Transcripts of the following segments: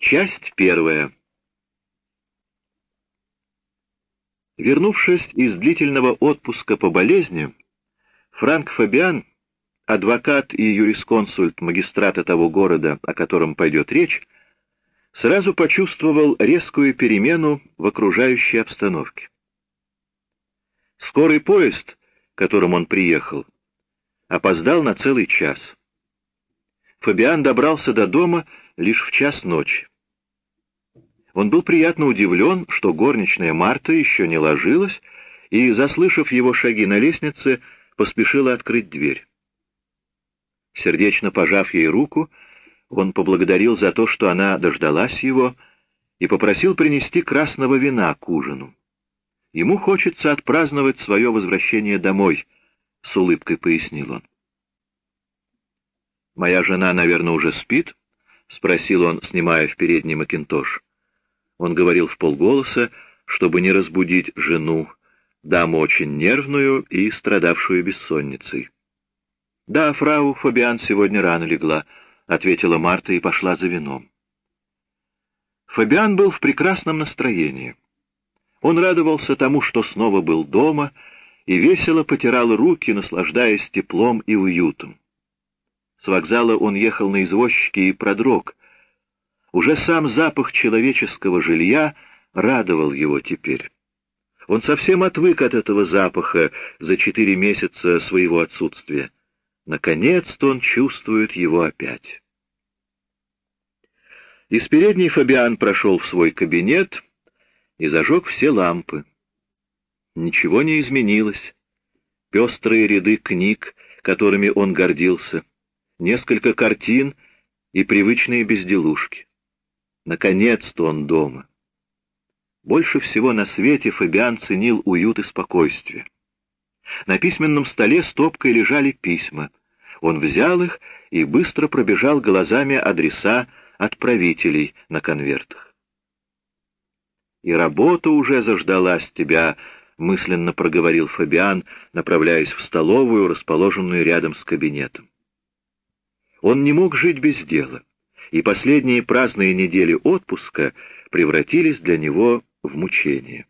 Часть первая. Вернувшись из длительного отпуска по болезни, Франк Фабиан, адвокат и юрисконсульт магистрата того города, о котором пойдет речь, сразу почувствовал резкую перемену в окружающей обстановке. Скорый поезд, которым он приехал, опоздал на целый час. Фабиан добрался до дома лишь в час ночи. Он был приятно удивлен, что горничная Марта еще не ложилась, и, заслышав его шаги на лестнице, поспешила открыть дверь. Сердечно пожав ей руку, он поблагодарил за то, что она дождалась его, и попросил принести красного вина к ужину. Ему хочется отпраздновать свое возвращение домой, — с улыбкой пояснил он. «Моя жена, наверное, уже спит?» — спросил он, снимая в передний макинтош. Он говорил в полголоса, чтобы не разбудить жену, даму очень нервную и страдавшую бессонницей. «Да, фрау Фабиан сегодня рано легла», — ответила Марта и пошла за вином. Фабиан был в прекрасном настроении. Он радовался тому, что снова был дома, и весело потирал руки, наслаждаясь теплом и уютом. С вокзала он ехал на извозчике и продрог, уже сам запах человеческого жилья радовал его теперь. Он совсем отвык от этого запаха за четыре месяца своего отсутствия. Наконец-то он чувствует его опять. Из передней Фабиан прошел в свой кабинет и зажег все лампы. Ничего не изменилось. Пестрые ряды книг, которыми он гордился, несколько картин и привычные безделушки. Наконец-то он дома. Больше всего на свете Фабиан ценил уют и спокойствие. На письменном столе стопкой лежали письма. Он взял их и быстро пробежал глазами адреса отправителей на конвертах. «И работа уже заждалась тебя», — мысленно проговорил Фабиан, направляясь в столовую, расположенную рядом с кабинетом. Он не мог жить без дела и последние праздные недели отпуска превратились для него в мучение.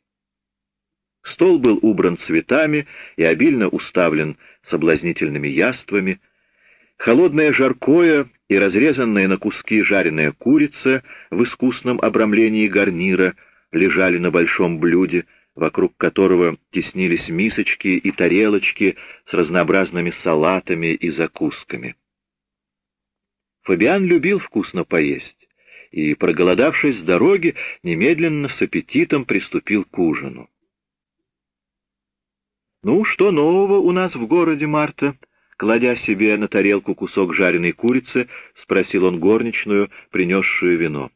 Стол был убран цветами и обильно уставлен соблазнительными яствами. Холодное жаркое и разрезанная на куски жареная курица в искусном обрамлении гарнира лежали на большом блюде, вокруг которого теснились мисочки и тарелочки с разнообразными салатами и закусками. Фабиан любил вкусно поесть, и, проголодавшись с дороги, немедленно с аппетитом приступил к ужину. «Ну, что нового у нас в городе, Марта?» Кладя себе на тарелку кусок жареной курицы, спросил он горничную, принесшую вино.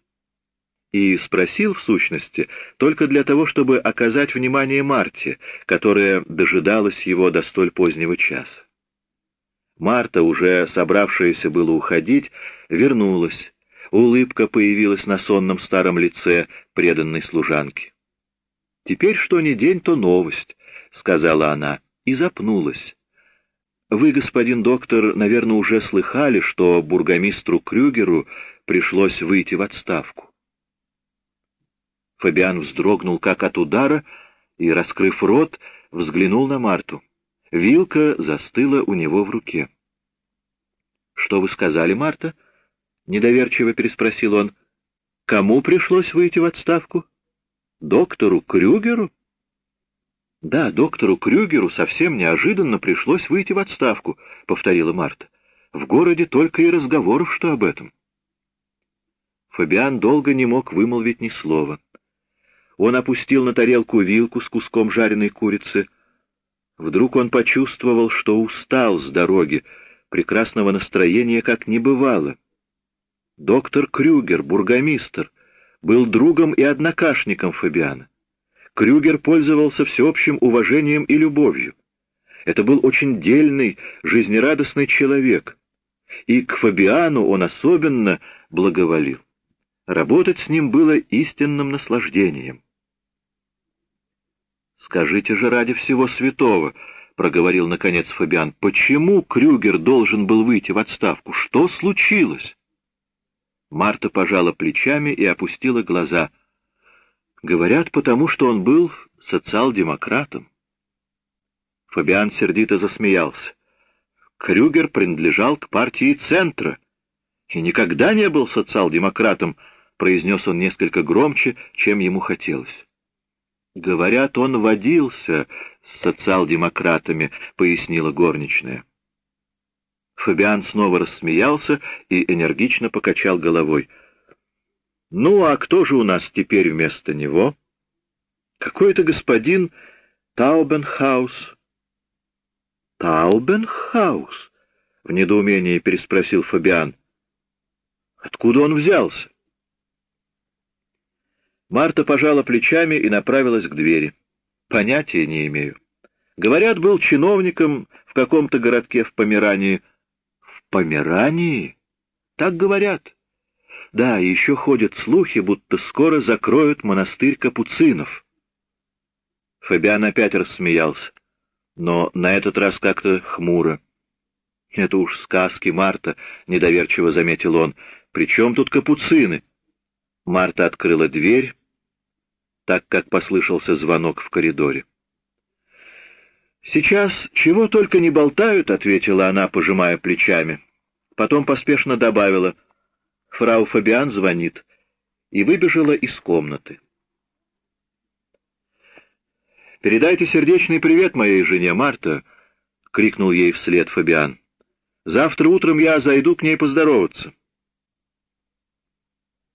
И спросил, в сущности, только для того, чтобы оказать внимание Марте, которая дожидалась его до столь позднего часа. Марта, уже собравшаяся было уходить, вернулась. Улыбка появилась на сонном старом лице преданной служанки. «Теперь что ни день, то новость», — сказала она, и запнулась. «Вы, господин доктор, наверное, уже слыхали, что бургомистру Крюгеру пришлось выйти в отставку». Фабиан вздрогнул как от удара и, раскрыв рот, взглянул на Марту. Вилка застыла у него в руке. «Что вы сказали, Марта?» — недоверчиво переспросил он. «Кому пришлось выйти в отставку? Доктору Крюгеру?» «Да, доктору Крюгеру совсем неожиданно пришлось выйти в отставку», — повторила Марта. «В городе только и разговоров, что об этом». Фабиан долго не мог вымолвить ни слова. Он опустил на тарелку вилку с куском жареной курицы, Вдруг он почувствовал, что устал с дороги, прекрасного настроения как не бывало. Доктор Крюгер, бургомистр, был другом и однокашником Фабиана. Крюгер пользовался всеобщим уважением и любовью. Это был очень дельный, жизнерадостный человек, и к Фабиану он особенно благоволил. Работать с ним было истинным наслаждением. «Скажите же ради всего святого», — проговорил наконец Фабиан, — «почему Крюгер должен был выйти в отставку? Что случилось?» Марта пожала плечами и опустила глаза. Говорят, потому что он был социал-демократом. Фабиан сердито засмеялся. Крюгер принадлежал к партии Центра и никогда не был социал-демократом, произнес он несколько громче, чем ему хотелось. Говорят, он водился с социал-демократами, пояснила горничная. Фабиан снова рассмеялся и энергично покачал головой. «Ну, а кто же у нас теперь вместо него?» «Какой-то господин Таубенхаус». «Таубенхаус?» — в недоумении переспросил Фабиан. «Откуда он взялся?» Марта пожала плечами и направилась к двери. «Понятия не имею. Говорят, был чиновником в каком-то городке в Померании, Померании? Так говорят. Да, еще ходят слухи, будто скоро закроют монастырь капуцинов. Фабиан опять рассмеялся, но на этот раз как-то хмуро. «Это уж сказки, Марта», — недоверчиво заметил он. «При тут капуцины?» Марта открыла дверь, так как послышался звонок в коридоре. «Сейчас чего только не болтают», — ответила она, пожимая плечами. Потом поспешно добавила «Фрау Фабиан звонит» и выбежала из комнаты. «Передайте сердечный привет моей жене, Марта», — крикнул ей вслед Фабиан. «Завтра утром я зайду к ней поздороваться».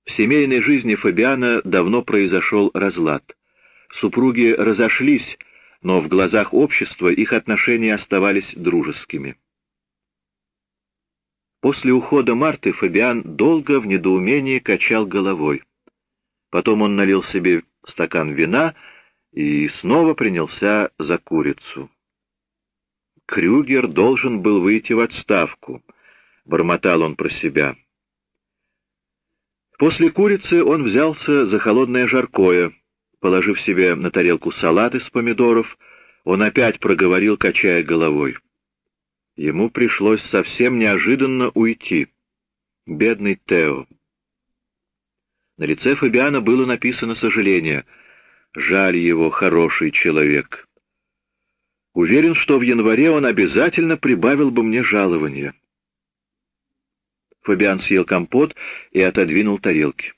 В семейной жизни Фабиана давно произошел разлад. Супруги разошлись, но в глазах общества их отношения оставались дружескими. После ухода Марты Фабиан долго в недоумении качал головой. Потом он налил себе стакан вина и снова принялся за курицу. Крюгер должен был выйти в отставку, бормотал он про себя. После курицы он взялся за холодное жаркое, Положив себе на тарелку салат из помидоров, он опять проговорил, качая головой. Ему пришлось совсем неожиданно уйти. Бедный Тео. На лице Фабиана было написано сожаление. Жаль его, хороший человек. Уверен, что в январе он обязательно прибавил бы мне жалование. Фабиан съел компот и отодвинул тарелки.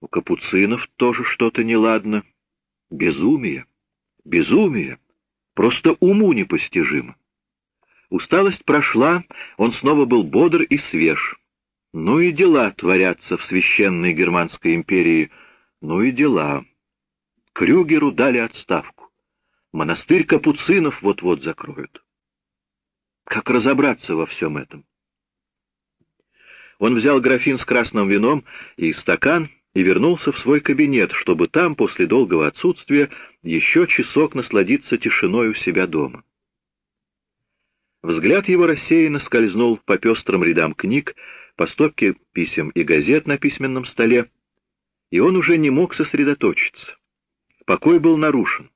У капуцинов тоже что-то неладно. Безумие. Безумие. Просто уму непостижимо. Усталость прошла, он снова был бодр и свеж. Ну и дела творятся в священной Германской империи. Ну и дела. Крюгеру дали отставку. Монастырь капуцинов вот-вот закроют. Как разобраться во всем этом? Он взял графин с красным вином и стакан и вернулся в свой кабинет, чтобы там, после долгого отсутствия, еще часок насладиться тишиной у себя дома. Взгляд его рассеянно скользнул по пестрым рядам книг, по стопке писем и газет на письменном столе, и он уже не мог сосредоточиться. Покой был нарушен.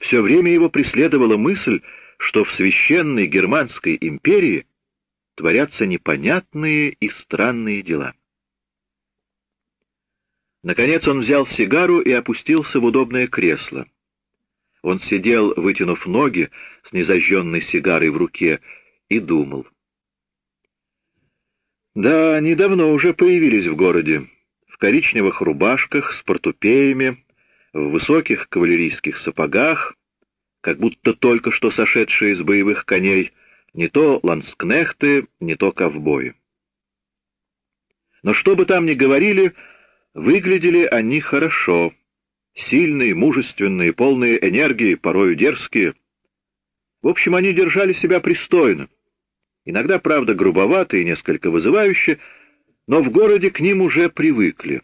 Все время его преследовала мысль, что в священной германской империи творятся непонятные и странные дела. Наконец он взял сигару и опустился в удобное кресло. Он сидел, вытянув ноги, с незажженной сигарой в руке, и думал. Да, они давно уже появились в городе, в коричневых рубашках, с портупеями, в высоких кавалерийских сапогах, как будто только что сошедшие из боевых коней, не то ланскнехты, не то ковбои. Но что бы там ни говорили, Выглядели они хорошо. Сильные, мужественные, полные энергии, порою дерзкие. В общем, они держали себя пристойно. Иногда, правда, грубовато и несколько вызывающе, но в городе к ним уже привыкли.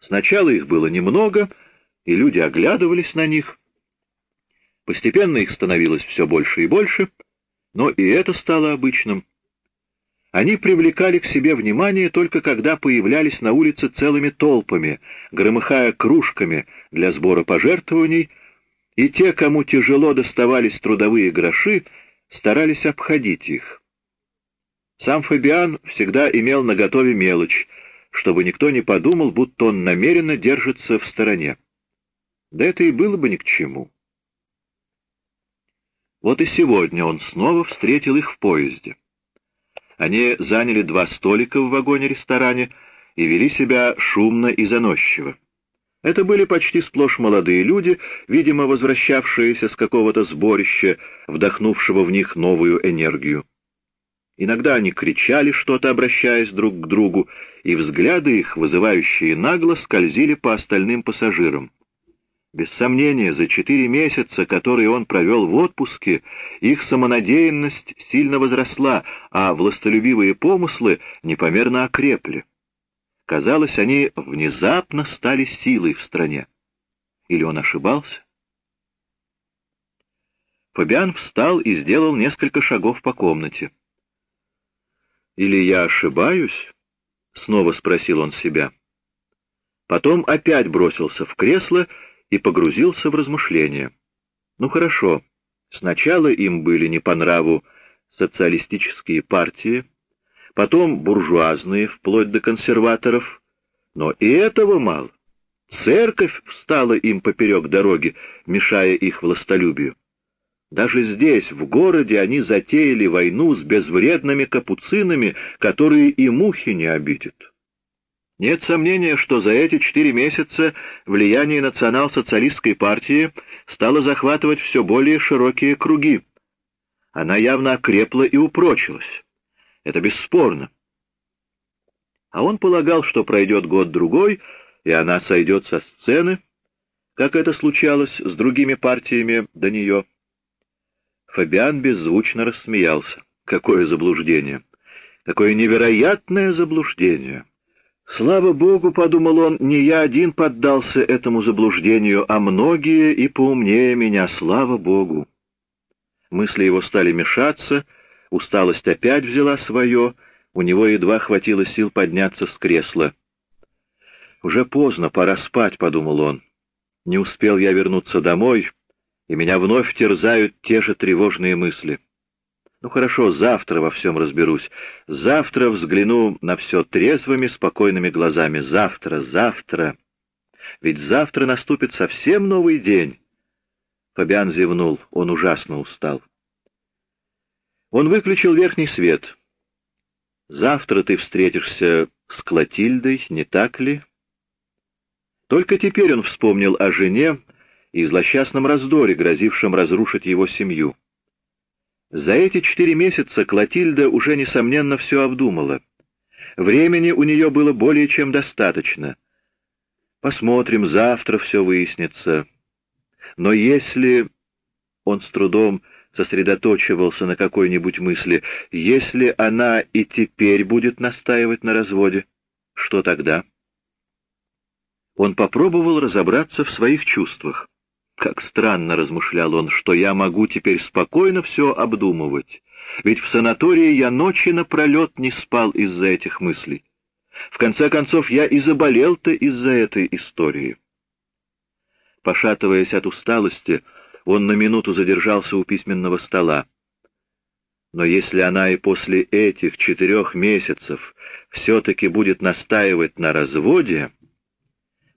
Сначала их было немного, и люди оглядывались на них. Постепенно их становилось все больше и больше, но и это стало обычным. Они привлекали к себе внимание только когда появлялись на улице целыми толпами, громыхая кружками для сбора пожертвований, и те, кому тяжело доставались трудовые гроши, старались обходить их. Сам Фабиан всегда имел наготове мелочь, чтобы никто не подумал, будто он намеренно держится в стороне. Да это и было бы ни к чему. Вот и сегодня он снова встретил их в поезде. Они заняли два столика в вагоне-ресторане и вели себя шумно и заносчиво. Это были почти сплошь молодые люди, видимо, возвращавшиеся с какого-то сборища, вдохнувшего в них новую энергию. Иногда они кричали что-то, обращаясь друг к другу, и взгляды их, вызывающие нагло, скользили по остальным пассажирам. Без сомнения, за четыре месяца, которые он провел в отпуске, их самонадеянность сильно возросла, а властолюбивые помыслы непомерно окрепли. Казалось, они внезапно стали силой в стране. Или он ошибался? Фабиан встал и сделал несколько шагов по комнате. «Или я ошибаюсь?» — снова спросил он себя. Потом опять бросился в кресло и погрузился в размышления. Ну хорошо, сначала им были не по нраву социалистические партии, потом буржуазные, вплоть до консерваторов, но и этого мало. Церковь встала им поперек дороги, мешая их властолюбию. Даже здесь, в городе, они затеяли войну с безвредными капуцинами, которые и мухи не обидят. Нет сомнения, что за эти четыре месяца влияние национал-социалистской партии стало захватывать все более широкие круги. Она явно окрепла и упрочилась. Это бесспорно. А он полагал, что пройдет год-другой, и она сойдет со сцены, как это случалось с другими партиями до нее. Фабиан беззвучно рассмеялся. Какое заблуждение! Какое невероятное заблуждение! Слава Богу, — подумал он, — не я один поддался этому заблуждению, а многие и поумнее меня, слава Богу. Мысли его стали мешаться, усталость опять взяла свое, у него едва хватило сил подняться с кресла. «Уже поздно, пора спать», — подумал он. «Не успел я вернуться домой, и меня вновь терзают те же тревожные мысли. Ну хорошо, завтра во всем разберусь. Завтра взгляну на все трезвыми, спокойными глазами. Завтра, завтра. Ведь завтра наступит совсем новый день. Фабиан зевнул, он ужасно устал. Он выключил верхний свет. Завтра ты встретишься с Клотильдой, не так ли? Только теперь он вспомнил о жене, и злосчастном раздоре, грозившем разрушить его семью. За эти четыре месяца Клотильда уже, несомненно, все обдумала. Времени у нее было более чем достаточно. Посмотрим, завтра все выяснится. Но если... Он с трудом сосредоточивался на какой-нибудь мысли. Если она и теперь будет настаивать на разводе, что тогда? Он попробовал разобраться в своих чувствах. Как странно, размышлял он, что я могу теперь спокойно все обдумывать. Ведь в санатории я ночи напролет не спал из-за этих мыслей. В конце концов, я и заболел-то из-за этой истории. Пошатываясь от усталости, он на минуту задержался у письменного стола. Но если она и после этих четырех месяцев все-таки будет настаивать на разводе, —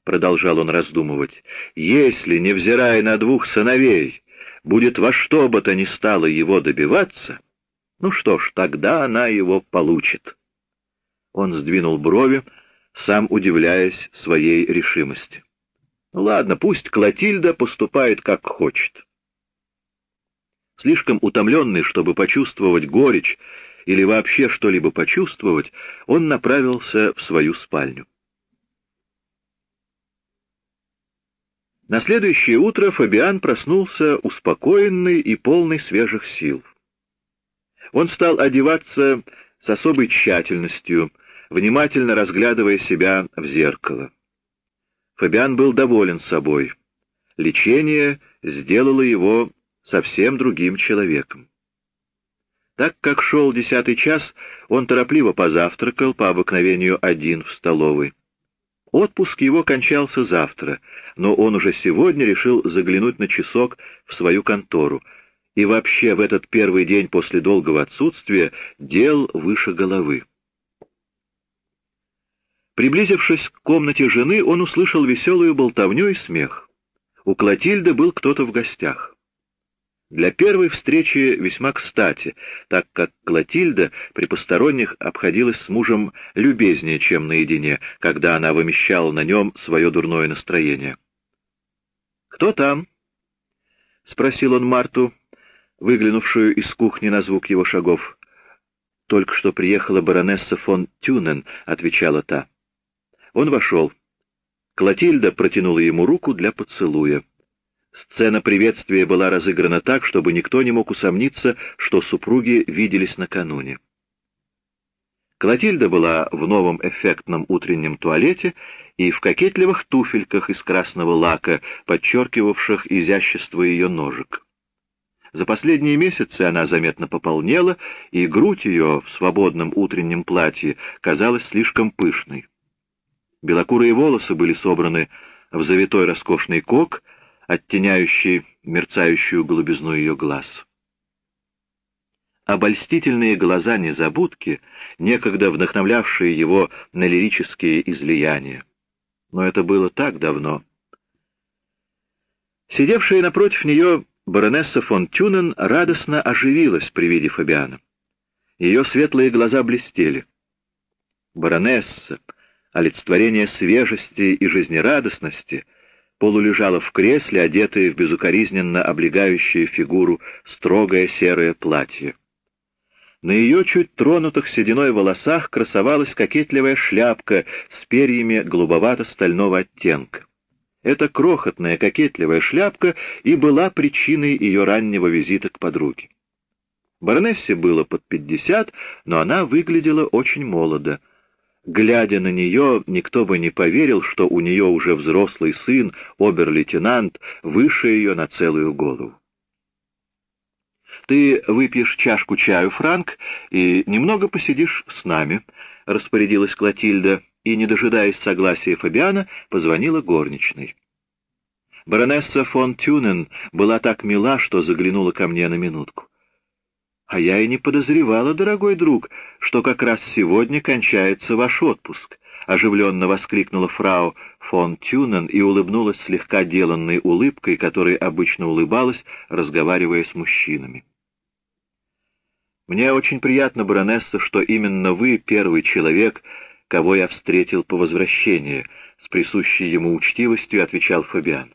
продолжал он раздумывать, — «если, невзирая на двух сыновей, будет во что бы то ни стало его добиваться, ну что ж, тогда она его получит». Он сдвинул брови, сам удивляясь своей решимости. Ну ладно, пусть Клотильда поступает как хочет. Слишком утомленный, чтобы почувствовать горечь или вообще что-либо почувствовать, он направился в свою спальню. На следующее утро Фабиан проснулся успокоенный и полный свежих сил. Он стал одеваться с особой тщательностью, внимательно разглядывая себя в зеркало. Фабиан был доволен собой. Лечение сделало его совсем другим человеком. Так как шел десятый час, он торопливо позавтракал, по обыкновению один в столовой. Отпуск его кончался завтра, но он уже сегодня решил заглянуть на часок в свою контору И вообще в этот первый день после долгого отсутствия дел выше головы. Приблизившись к комнате жены, он услышал веселую болтовню и смех. У Клотильды был кто-то в гостях. Для первой встречи весьма кстати, так как Клотильда при посторонних обходилась с мужем любезнее, чем наедине, когда она вымещала на нем свое дурное настроение. «Кто там?» — спросил он Марту, выглянувшую из кухни на звук его шагов. «Только что приехала баронесса фон Тюнен», — отвечала та. Он вошел. Клотильда протянула ему руку для поцелуя. Сцена приветствия была разыграна так, чтобы никто не мог усомниться, что супруги виделись накануне. Клотильда была в новом эффектном утреннем туалете и в кокетливых туфельках из красного лака, подчеркивавших изящество ее ножек. За последние месяцы она заметно пополнела, и грудь ее в свободном утреннем платье казалась слишком пышной. Белокурые волосы были собраны в завитой роскошный кок, оттеняющий мерцающую голубизну ее глаз. Обольстительные глаза незабудки, некогда вдохновлявшие его на лирические излияния. Но это было так давно. Сидевшая напротив нее баронесса фон Тюнен радостно оживилась при виде Фабиана. Ее светлые глаза блестели. Баронесса, олицетворение свежести и жизнерадостности, полулежала в кресле, одетая в безукоризненно облегающую фигуру строгое серое платье. На ее чуть тронутых сединой волосах красовалась кокетливая шляпка с перьями голубовато-стального оттенка. Эта крохотная кокетливая шляпка и была причиной ее раннего визита к подруге. Баронессе было под пятьдесят, но она выглядела очень молодо. Глядя на нее, никто бы не поверил, что у нее уже взрослый сын, обер-лейтенант, выше ее на целую голову. «Ты выпьешь чашку чаю, Франк, и немного посидишь с нами», — распорядилась Клотильда, и, не дожидаясь согласия Фабиана, позвонила горничной. Баронесса фон Тюнен была так мила, что заглянула ко мне на минутку. А я и не подозревала, дорогой друг, что как раз сегодня кончается ваш отпуск, — оживленно воскликнула фрау фон Тюнен и улыбнулась слегка деланной улыбкой, которой обычно улыбалась, разговаривая с мужчинами. «Мне очень приятно, баронесса, что именно вы первый человек, кого я встретил по возвращении», — с присущей ему учтивостью отвечал Фабиан.